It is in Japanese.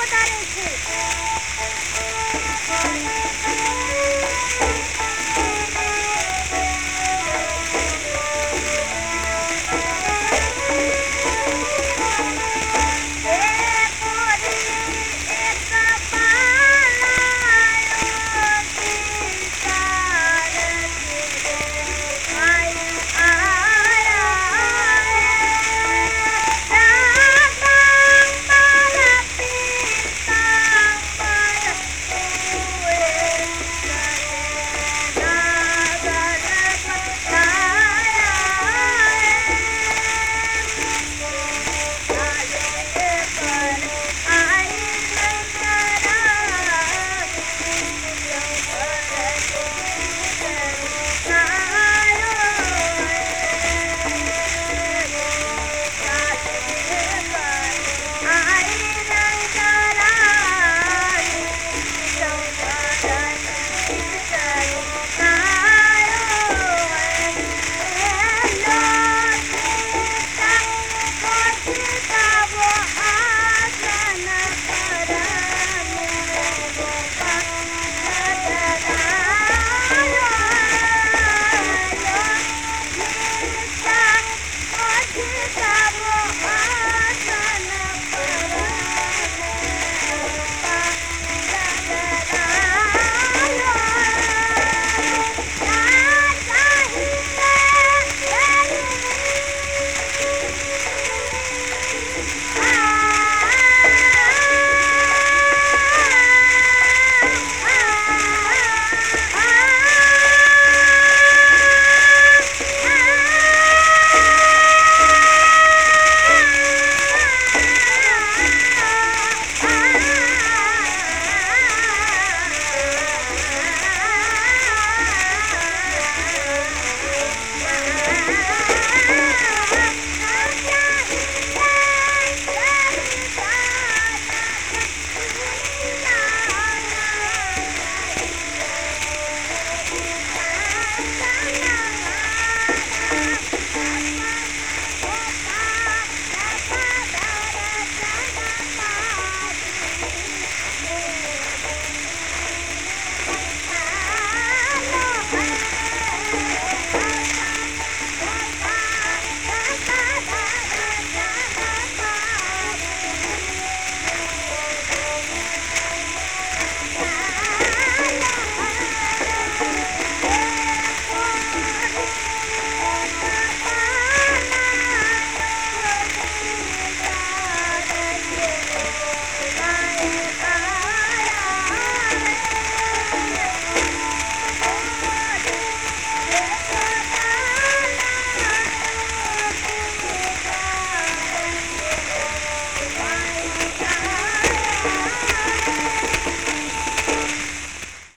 ことです。